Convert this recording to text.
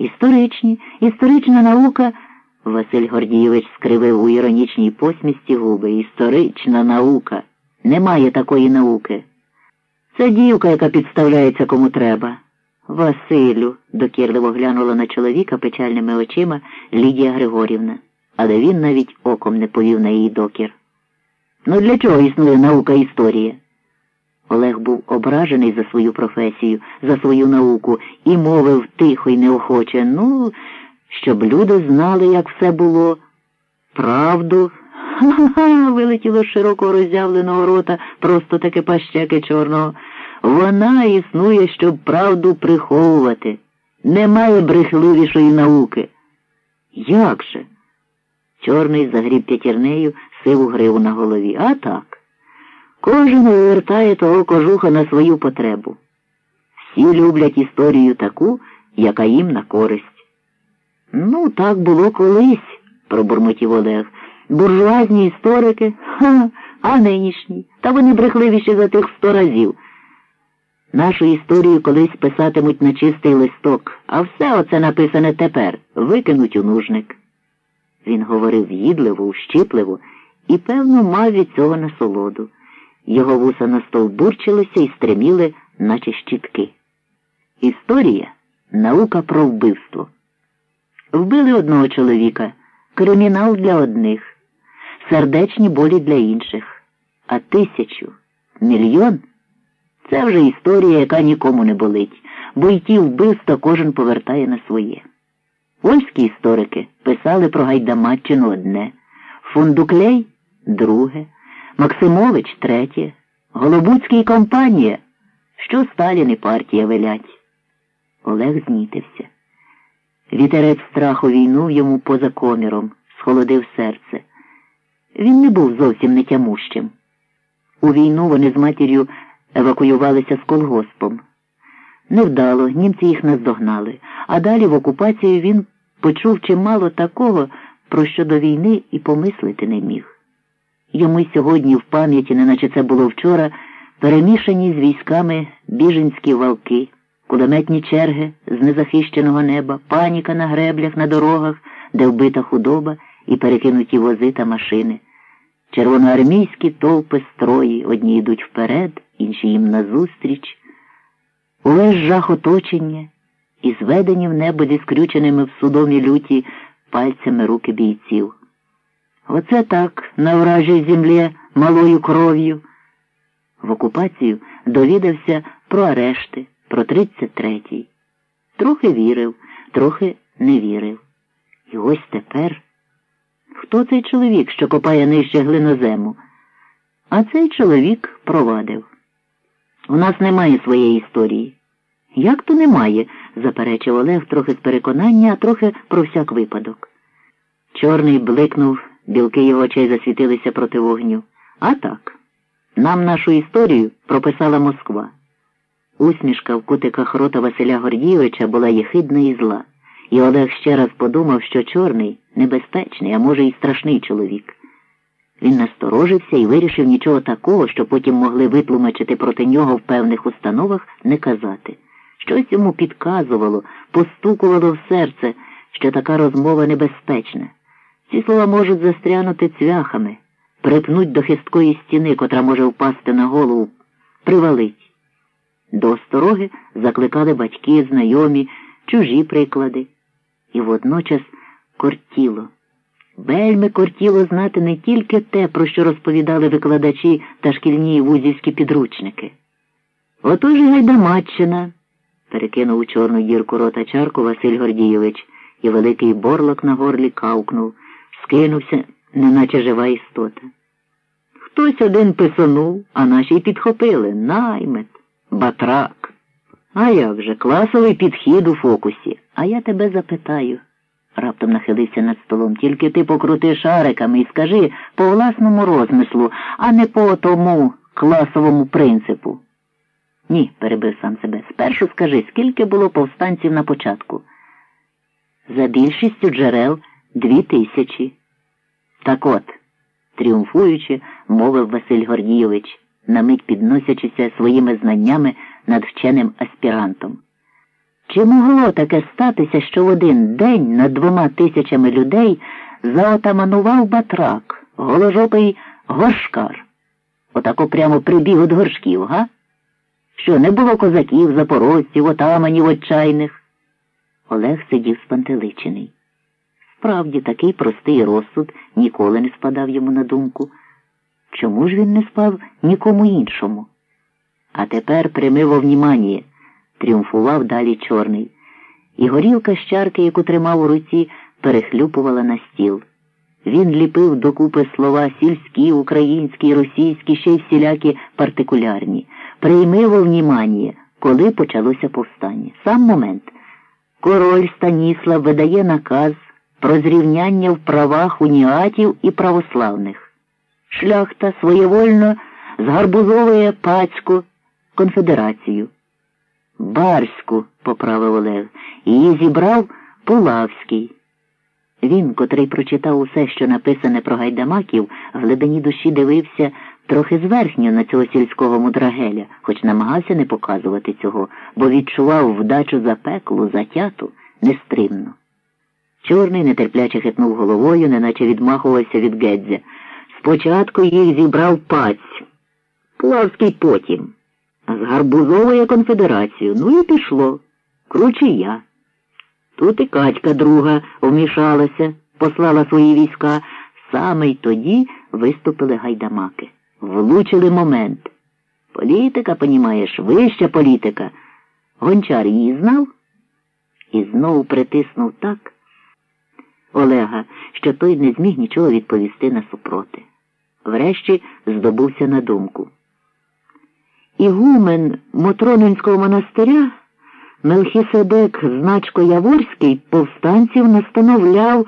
Історичні, історична наука. Василь Гордійович скривив у іронічній посмісті губи. Історична наука. Немає такої науки. Це дівка, яка підставляється кому треба. Василю, докірливо глянула на чоловіка печальними очима Лідія Григорівна, але він навіть оком не повів на її докір. Ну для чого існує наука історія? Олег був ображений за свою професію, за свою науку і мовив тихо й неохоче, ну, щоб люди знали, як все було. Правду. Ха-ха, вилетіло з широко роззявленого рота, просто таке пащеки чорного. Вона існує, щоб правду приховувати. Немає брехливішої науки. Як же? Чорний загріб п'ятірнею сиву гриву на голові. А так. Кожен вивертає того кожуха на свою потребу. Всі люблять історію таку, яка їм на користь. Ну, так було колись, пробурмотів Олег. Буржуазні історики, ха, а нинішні, та вони брехливіші за тих сто разів. Нашу історію колись писатимуть на чистий листок, а все оце написане тепер викинуть у нужник. Він говорив в'їдливо, ущіпливо і, певно, мав від цього насолоду. Його вуса настовбурчилися і стреміли, наче щітки. Історія наука про вбивство. Вбили одного чоловіка, кримінал для одних, сердечні болі для інших, а тисячу, мільйон це вже історія, яка нікому не болить, бо й ті вбивства кожен повертає на своє. Польські історики писали про Гайдамаччину одне, Фундуклей друге, Максимович третє, Голобуцький компанія, що Сталін і партія велять. Олег знітився. Вітерець страху війнув йому поза коміром, схолодив серце. Він не був зовсім нетямущим. У війну вони з матір'ю евакуювалися з колгоспом. Невдало, німці їх наздогнали, а далі в окупацію він почув чимало такого, про що до війни і помислити не міг. Йому сьогодні в пам'яті, неначе це було вчора, перемішані з військами біженські валки, кулеметні черги з незахищеного неба, паніка на греблях, на дорогах, де вбита худоба і перекинуті вози та машини. Червоноармійські толпи строї, одні йдуть вперед, інші їм назустріч. Увесь жах оточення і зведені в небо зі скрюченими в судомі люті пальцями руки бійців. Оце так, на вражій землі малою кров'ю. В окупацію довідався про арешти, про 33-й. Трохи вірив, трохи не вірив. І ось тепер. Хто цей чоловік, що копає нижче глинозему? А цей чоловік провадив. У нас немає своєї історії. Як то немає? заперечив Олег трохи з переконання, а трохи про всяк випадок. Чорний бликнув, білки його очей засвітилися проти вогню. А так, нам нашу історію прописала Москва. Усмішка в кутиках рота Василя Гордійовича була єхидна і зла, і Олег ще раз подумав, що чорний небезпечний, а може, і страшний чоловік. Він насторожився і вирішив нічого такого, що потім могли витлумачити проти нього в певних установах, не казати. Щось йому підказувало, постукувало в серце, що така розмова небезпечна. Ці слова можуть застрянути цвяхами, припнуть до хисткої стіни, котра може впасти на голову, привалить. До остороги закликали батьки, знайомі, чужі приклади. І водночас кортіло. Вельми кортіло знати не тільки те, про що розповідали викладачі та шкільні вузівські підручники. Отож і Гайдамаччина, перекинув у чорну дірку рота чарку Василь Гордійович, і великий борлок на горлі кавкнув, скинувся, неначе жива істота. Хтось один писонув, а наші й підхопили наймет, батрак. А як же, класовий підхід у фокусі. А я тебе запитаю раптом нахилився над столом. Тільки ти покрути шариками і скажи по власному розмислу, а не по тому класовому принципу. Ні, перебив сам себе. Спершу скажи, скільки було повстанців на початку? За більшістю джерел дві тисячі. Так от, тріумфуючи, мовив Василь Гордійович, на мить підносячися своїми знаннями над вченим аспірантом. Чи могло таке статися, що в один день над двома тисячами людей заотаманував батрак, голожопий горшкар? Отако прямо прибіг від горшків, га? Що не було козаків, запорожців, отаманів отчайних? Олег сидів спантеличений. Справді, такий простий розсуд ніколи не спадав йому на думку. Чому ж він не спав нікому іншому? А тепер прими во внімання, тріумфував далі чорний. І горілка з чарки, яку тримав у руці, перехлюпувала на стіл. Він ліпив докупи слова сільські, українські, російські, ще й всілякі партикулярні. Прийми внімання, коли почалося повстання. Сам момент. Король Станіслав видає наказ про зрівняння в правах уніатів і православних. Шляхта своєвольно згарбузовує пацьку конфедерацію. Барську, поправив Олег, її зібрав Пулавський. Він, котрий прочитав усе, що написане про гайдамаків, в глибині душі дивився трохи зверхньо на цього сільського мудрагеля, хоч намагався не показувати цього, бо відчував вдачу запеклу, затяту, нестримно. Чорний нетерпляче хитнув головою, неначе відмахувався від Гедзя. Спочатку їх зібрав паць, Плавський потім. Згарбузовує конфедерацію. Ну і пішло. Круче я. Тут і Катька друга вмішалася, послала свої війська. Саме й тоді виступили гайдамаки. Влучили момент. Політика, понімаєш, вища політика. Гончар її знав і знову притиснув так Олега, що той не зміг нічого відповісти на супроти. Врешті здобувся на думку. Ігумен Мотронинського монастиря Мелхіседек Значко Яворський повстанців настановляв